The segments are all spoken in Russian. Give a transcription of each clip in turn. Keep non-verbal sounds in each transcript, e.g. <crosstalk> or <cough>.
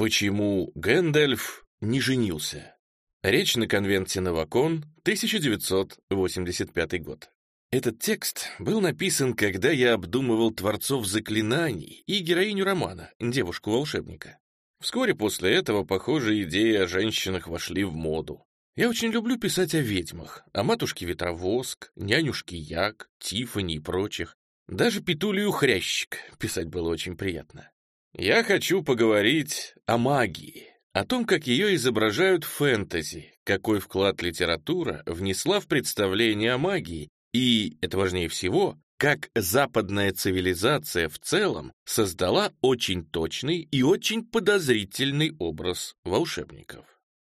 Почему Гэндальф не женился? Речь на конвенте Новакон, 1985 год. Этот текст был написан, когда я обдумывал творцов заклинаний и героиню романа, девушку-волшебника. Вскоре после этого, похоже, идеи о женщинах вошли в моду. Я очень люблю писать о ведьмах, о матушке Ветровоск, нянюшке Як, Тифани и прочих. Даже Петулию Хрящик писать было очень приятно. Я хочу поговорить о магии, о том, как ее изображают в фэнтези, какой вклад литература внесла в представление о магии и, это важнее всего, как западная цивилизация в целом создала очень точный и очень подозрительный образ волшебников.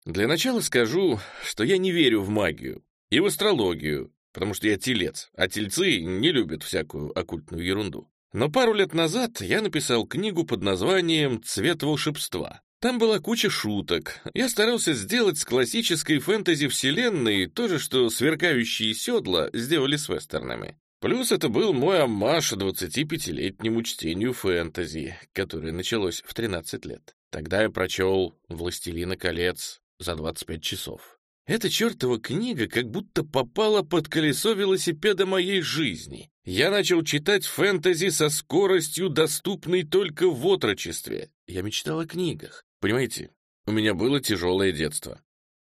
Для начала скажу, что я не верю в магию и в астрологию, потому что я телец, а тельцы не любят всякую оккультную ерунду. Но пару лет назад я написал книгу под названием «Цвет волшебства». Там была куча шуток. Я старался сделать с классической фэнтези-вселенной то же, что сверкающие седла сделали с вестернами. Плюс это был мой аммаж 25-летнему чтению фэнтези, которое началось в 13 лет. Тогда я прочел «Властелина колец» за 25 часов. Эта чертова книга как будто попала под колесо велосипеда моей жизни. Я начал читать фэнтези со скоростью, доступной только в отрочестве. Я мечтал о книгах. Понимаете, у меня было тяжелое детство.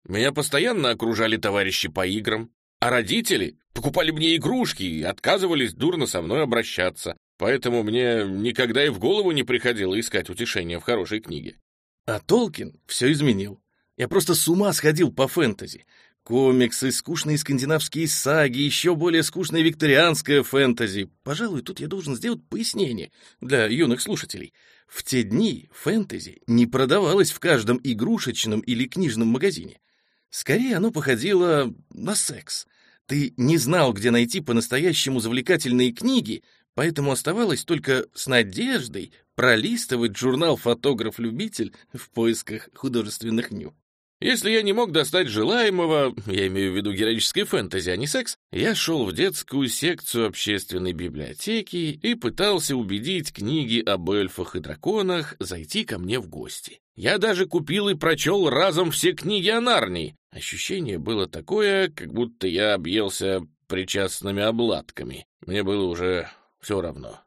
Меня постоянно окружали товарищи по играм, а родители покупали мне игрушки и отказывались дурно со мной обращаться. Поэтому мне никогда и в голову не приходило искать утешения в хорошей книге. А Толкин все изменил. Я просто с ума сходил по фэнтези. Комиксы, скучные скандинавские саги, еще более скучная викторианская фэнтези. Пожалуй, тут я должен сделать пояснение для юных слушателей. В те дни фэнтези не продавалось в каждом игрушечном или книжном магазине. Скорее, оно походило на секс. Ты не знал, где найти по-настоящему завлекательные книги, поэтому оставалось только с надеждой пролистывать журнал «Фотограф-любитель» в поисках художественных ню. Если я не мог достать желаемого, я имею в виду героической фэнтези, а не секс, я шел в детскую секцию общественной библиотеки и пытался убедить книги об эльфах и драконах зайти ко мне в гости. Я даже купил и прочел разом все книги о Нарнии. Ощущение было такое, как будто я объелся причастными обладками. Мне было уже все равно.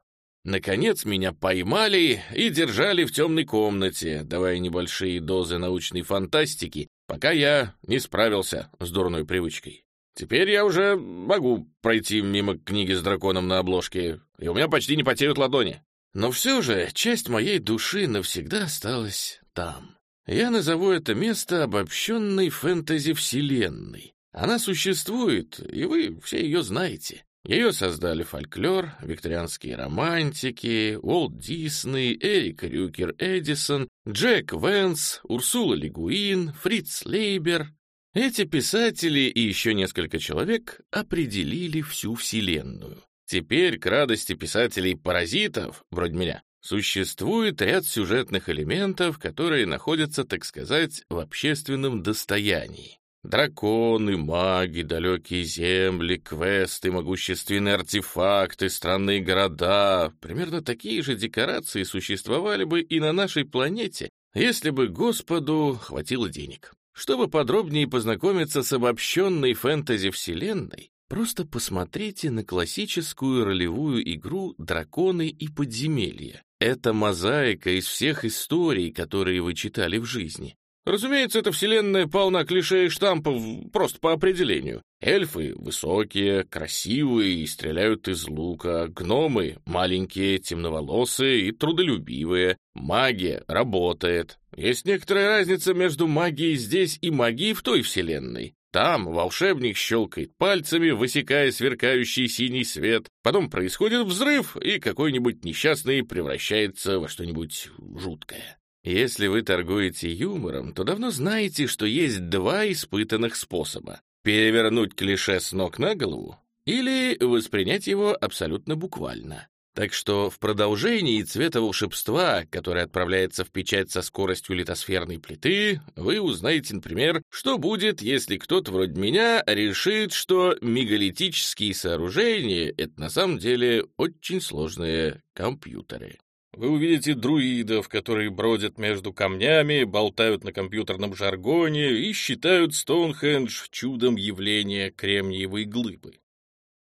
Наконец меня поймали и держали в темной комнате, давая небольшие дозы научной фантастики, пока я не справился с дурной привычкой. Теперь я уже могу пройти мимо книги с драконом на обложке, и у меня почти не потеют ладони. Но все же часть моей души навсегда осталась там. Я назову это место обобщенной фэнтези-вселенной. Она существует, и вы все ее знаете. Ее создали фольклор, викторианские романтики, Уолт Дисней, Эрик Рюкер Эдисон, Джек Венс, Урсула Лигуин, Фриц Лейбер. Эти писатели и еще несколько человек определили всю Вселенную. Теперь, к радости писателей-паразитов, вроде меня, существует ряд сюжетных элементов, которые находятся, так сказать, в общественном достоянии. Драконы, маги, далекие земли, квесты, могущественные артефакты, странные города. Примерно такие же декорации существовали бы и на нашей планете, если бы Господу хватило денег. Чтобы подробнее познакомиться с обобщенной фэнтези-вселенной, просто посмотрите на классическую ролевую игру «Драконы и подземелья». Это мозаика из всех историй, которые вы читали в жизни. Разумеется, эта вселенная полна клише и штампов просто по определению. Эльфы высокие, красивые и стреляют из лука, гномы маленькие, темноволосые и трудолюбивые, магия работает. Есть некоторая разница между магией здесь и магией в той вселенной. Там волшебник щелкает пальцами, высекая сверкающий синий свет. Потом происходит взрыв, и какой-нибудь несчастный превращается во что-нибудь жуткое. Если вы торгуете юмором, то давно знаете, что есть два испытанных способа. Перевернуть клише с ног на голову или воспринять его абсолютно буквально. Так что в продолжении цвета волшебства, который отправляется в печать со скоростью литосферной плиты, вы узнаете, например, что будет, если кто-то вроде меня решит, что мегалитические сооружения — это на самом деле очень сложные компьютеры. Вы увидите друидов, которые бродят между камнями, болтают на компьютерном жаргоне и считают Стоунхендж чудом явления кремниевой глыбы.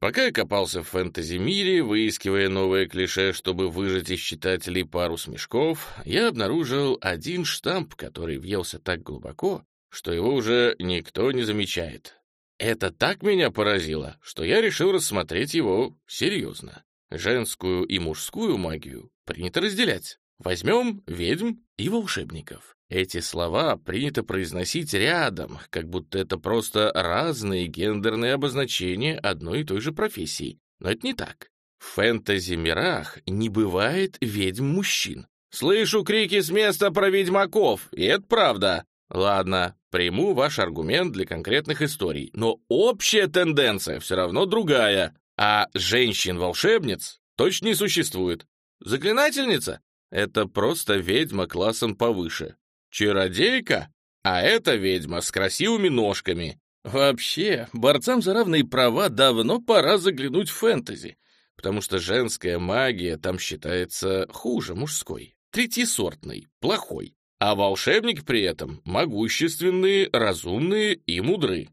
Пока я копался в фэнтези-мире, выискивая новые клише, чтобы выжать из читателей пару смешков, я обнаружил один штамп, который въелся так глубоко, что его уже никто не замечает. Это так меня поразило, что я решил рассмотреть его серьезно. Женскую и мужскую магию принято разделять. Возьмем ведьм и волшебников. Эти слова принято произносить рядом, как будто это просто разные гендерные обозначения одной и той же профессии. Но это не так. В фэнтези-мирах не бывает ведьм-мужчин. Слышу крики с места про ведьмаков, и это правда. Ладно, приму ваш аргумент для конкретных историй, но общая тенденция все равно другая. А женщин-волшебниц точно не существует. Заклинательница — это просто ведьма классом повыше. Чародейка? А это ведьма с красивыми ножками. Вообще, борцам за равные права давно пора заглянуть в фэнтези, потому что женская магия там считается хуже мужской, третьесортной, плохой. А волшебники при этом могущественные, разумные и мудры.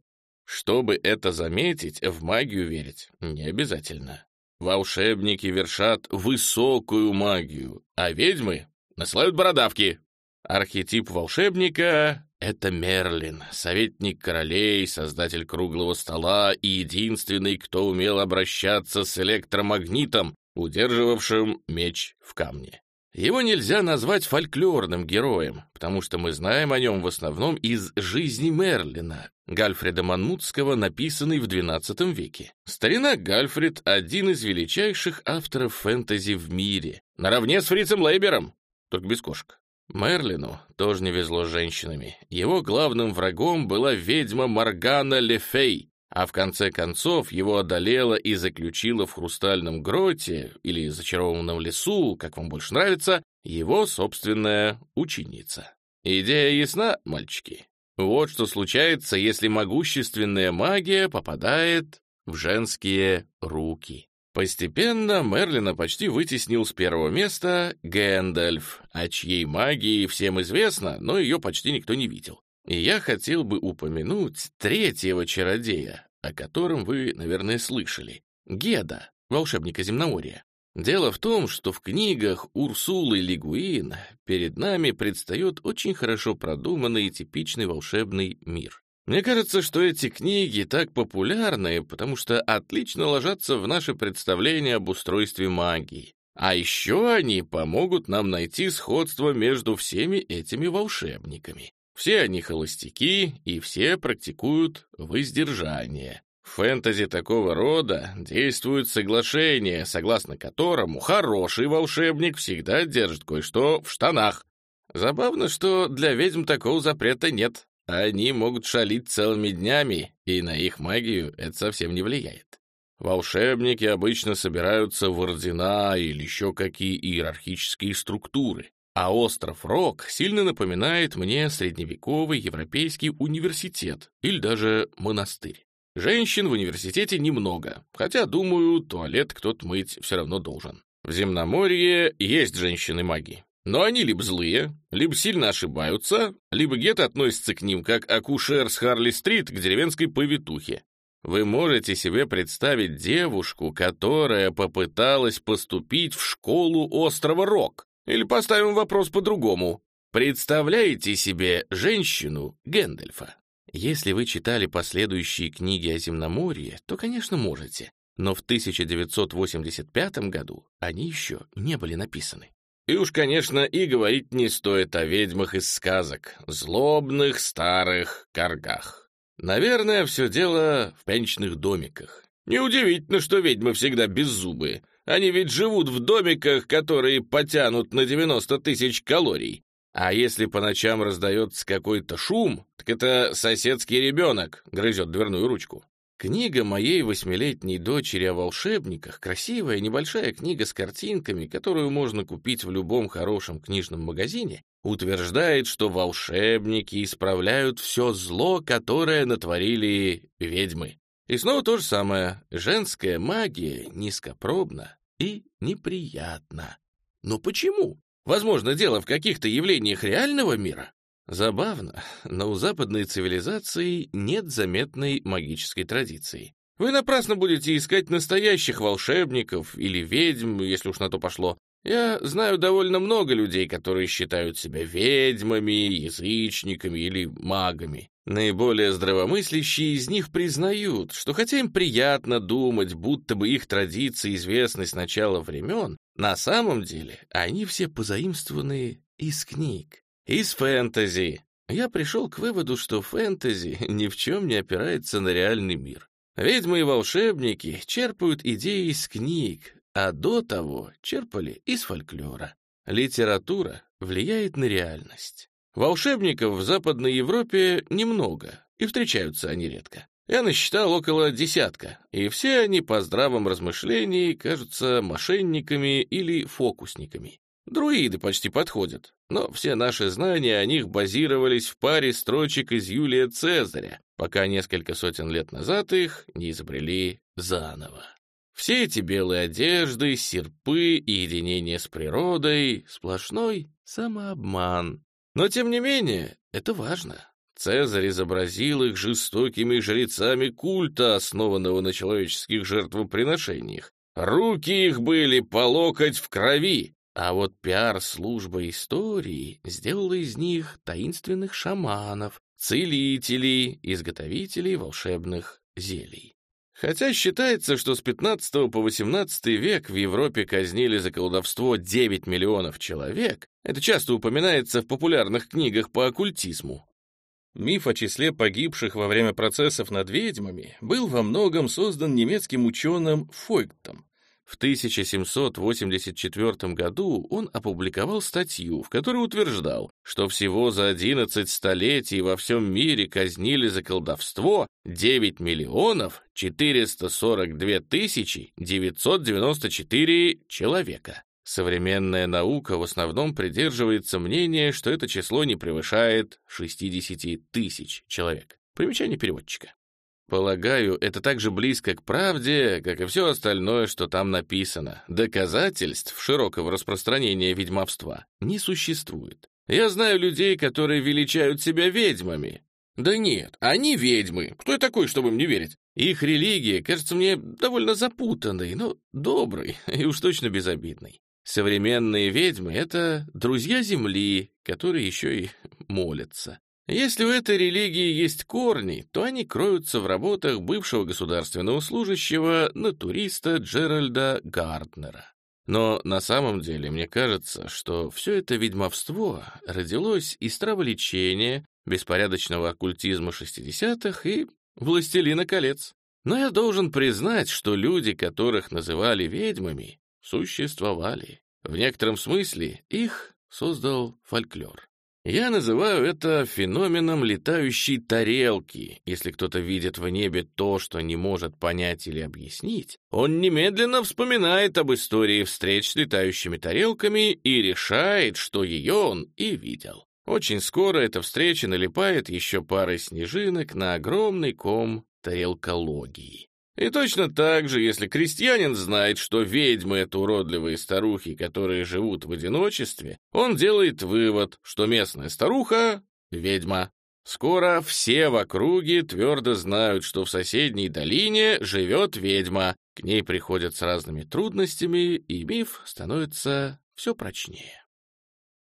Чтобы это заметить, в магию верить не обязательно. Волшебники вершат высокую магию, а ведьмы насылают бородавки, Архетип волшебника — это Мерлин, советник королей, создатель круглого стола и единственный, кто умел обращаться с электромагнитом, удерживавшим меч в камне. Его нельзя назвать фольклорным героем, потому что мы знаем о нем в основном из «Жизни Мерлина» Гальфреда Манмутского, написанной в XII веке. Старина Гальфред — один из величайших авторов фэнтези в мире, наравне с Фрицем Лейбером, только без кошек. Мерлину тоже не везло с женщинами. Его главным врагом была ведьма Моргана Лефей, а в конце концов его одолела и заключила в хрустальном гроте или зачарованном лесу, как вам больше нравится, его собственная ученица. Идея ясна, мальчики? Вот что случается, если могущественная магия попадает в женские руки. Постепенно Мерлина почти вытеснил с первого места Гэндальф, о чьей магии всем известно, но ее почти никто не видел. И я хотел бы упомянуть третьего чародея, о котором вы, наверное, слышали. Геда, волшебника земноморья. Дело в том, что в книгах Урсулы Лигуин перед нами предстает очень хорошо продуманный и типичный волшебный мир. Мне кажется, что эти книги так популярны, потому что отлично ложатся в наше представление об устройстве магии. А еще они помогут нам найти сходство между всеми этими волшебниками. Все они холостяки, и все практикуют воздержание. В фэнтези такого рода действует соглашение, согласно которому хороший волшебник всегда держит кое-что в штанах. Забавно, что для ведьм такого запрета нет. Они могут шалить целыми днями, и на их магию это совсем не влияет. Волшебники обычно собираются в ордена или еще какие иерархические структуры, а остров Рок сильно напоминает мне средневековый европейский университет или даже монастырь. Женщин в университете немного, хотя, думаю, туалет кто-то мыть все равно должен. В Земноморье есть женщины-маги, но они либо злые, либо сильно ошибаются, либо Гет относится к ним как акушер с Харли-стрит к деревенской повитухе. Вы можете себе представить девушку, которая попыталась поступить в школу острова Рок? Или поставим вопрос по-другому. Представляете себе женщину Гэндальфа? Если вы читали последующие книги о земноморье, то, конечно, можете. Но в 1985 году они еще не были написаны. И уж, конечно, и говорить не стоит о ведьмах из сказок, злобных старых коргах. Наверное, все дело в пенчных домиках. Неудивительно, что ведьмы всегда беззубые. Они ведь живут в домиках, которые потянут на 90 тысяч калорий. А если по ночам раздается какой-то шум, так это соседский ребенок грызет дверную ручку. Книга моей восьмилетней дочери о волшебниках, красивая небольшая книга с картинками, которую можно купить в любом хорошем книжном магазине, утверждает, что волшебники исправляют все зло, которое натворили ведьмы. И снова то же самое. Женская магия низкопробна и неприятна. Но почему? Возможно, дело в каких-то явлениях реального мира? Забавно, но у западной цивилизации нет заметной магической традиции. Вы напрасно будете искать настоящих волшебников или ведьм, если уж на то пошло. Я знаю довольно много людей, которые считают себя ведьмами, язычниками или магами. Наиболее здравомыслящие из них признают, что хотя им приятно думать, будто бы их традиции известны с начала времен, на самом деле они все позаимствованы из книг, из фэнтези. Я пришел к выводу, что фэнтези <laughs> ни в чем не опирается на реальный мир. Ведьмы и волшебники черпают идеи из книг, а до того черпали из фольклора. Литература влияет на реальность. Волшебников в Западной Европе немного, и встречаются они редко. Я насчитал около десятка, и все они по здравом размышлении кажутся мошенниками или фокусниками. Друиды почти подходят, но все наши знания о них базировались в паре строчек из Юлия Цезаря, пока несколько сотен лет назад их не изобрели заново. Все эти белые одежды, серпы и единение с природой — сплошной самообман. Но, тем не менее, это важно. Цезарь изобразил их жестокими жрецами культа, основанного на человеческих жертвоприношениях. Руки их были по локоть в крови, а вот пиар-служба истории сделала из них таинственных шаманов, целителей, изготовителей волшебных зелий. Хотя считается, что с 15 по 18 век в Европе казнили за колдовство 9 миллионов человек, это часто упоминается в популярных книгах по оккультизму. Миф о числе погибших во время процессов над ведьмами был во многом создан немецким ученым Фойктом, в 1784 году он опубликовал статью, в которой утверждал, что всего за 11 столетий во всем мире казнили за колдовство 9 миллионов 442 тысячи 994 человека. Современная наука в основном придерживается мнения, что это число не превышает 60 тысяч человек. Примечание переводчика. Полагаю, это так же близко к правде, как и все остальное, что там написано. Доказательств широкого распространения ведьмовства не существует. Я знаю людей, которые величают себя ведьмами. Да нет, они ведьмы. Кто я такой, чтобы им не верить? Их религия кажется мне довольно запутанной, но доброй <laughs> и уж точно безобидной. Современные ведьмы — это друзья Земли, которые еще и молятся. Если у этой религии есть корни, то они кроются в работах бывшего государственного служащего натуриста Джеральда Гарднера. Но на самом деле мне кажется, что все это ведьмовство родилось из траволечения, беспорядочного оккультизма 60-х и «Властелина колец». Но я должен признать, что люди, которых называли ведьмами, существовали. В некотором смысле их создал фольклор. Я называю это феноменом летающей тарелки. Если кто-то видит в небе то, что не может понять или объяснить, он немедленно вспоминает об истории встреч с летающими тарелками и решает, что ее он и видел. Очень скоро эта встреча налипает еще парой снежинок на огромный ком тарелкологии. И точно так же, если крестьянин знает, что ведьмы — это уродливые старухи, которые живут в одиночестве, он делает вывод, что местная старуха — ведьма. Скоро все в округе твердо знают, что в соседней долине живет ведьма. К ней приходят с разными трудностями, и миф становится все прочнее.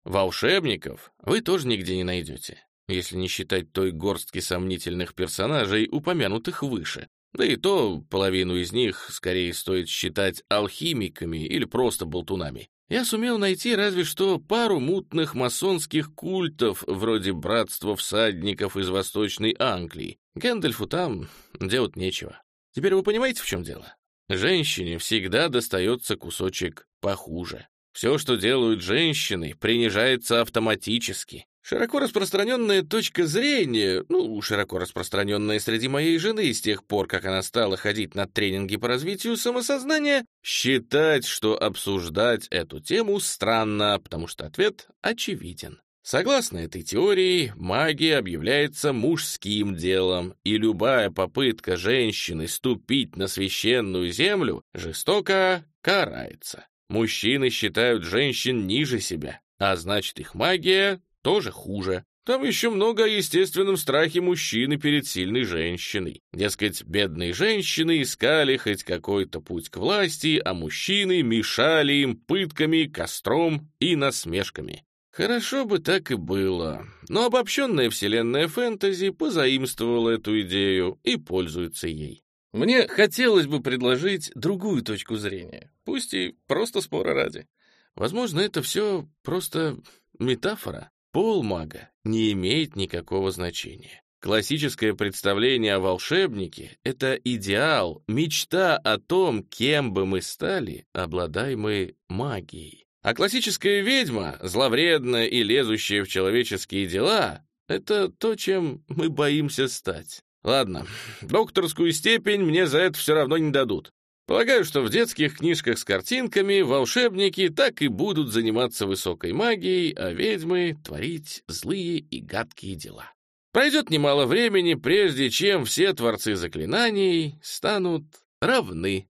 Волшебников вы тоже нигде не найдете, если не считать той горстки сомнительных персонажей, упомянутых выше, да и то половину из них скорее стоит считать алхимиками или просто болтунами. Я сумел найти разве что пару мутных масонских культов, вроде братства всадников из Восточной Англии. Гэндальфу там делать нечего. Теперь вы понимаете, в чем дело? Женщине всегда достается кусочек похуже. Все, что делают женщины, принижается автоматически. Широко распространенная точка зрения, ну, широко распространенная среди моей жены с тех пор, как она стала ходить на тренинги по развитию самосознания, считать, что обсуждать эту тему странно, потому что ответ очевиден. Согласно этой теории, магия объявляется мужским делом, и любая попытка женщины ступить на священную землю жестоко карается. Мужчины считают женщин ниже себя, а значит их магия тоже хуже. Там еще много о естественном страхе мужчины перед сильной женщиной. Дескать, бедные женщины искали хоть какой-то путь к власти, а мужчины мешали им пытками, костром и насмешками. Хорошо бы так и было, но обобщенная вселенная фэнтези позаимствовала эту идею и пользуется ей. Мне хотелось бы предложить другую точку зрения, пусть и просто спора ради. Возможно, это все просто метафора. Пол мага не имеет никакого значения. Классическое представление о волшебнике — это идеал, мечта о том, кем бы мы стали, обладаемые магией. А классическая ведьма, зловредная и лезущая в человеческие дела, это то, чем мы боимся стать. Ладно, <laughs> докторскую степень мне за это все равно не дадут. Полагаю, что в детских книжках с картинками волшебники так и будут заниматься высокой магией, а ведьмы — творить злые и гадкие дела. Пройдет немало времени, прежде чем все творцы заклинаний станут равны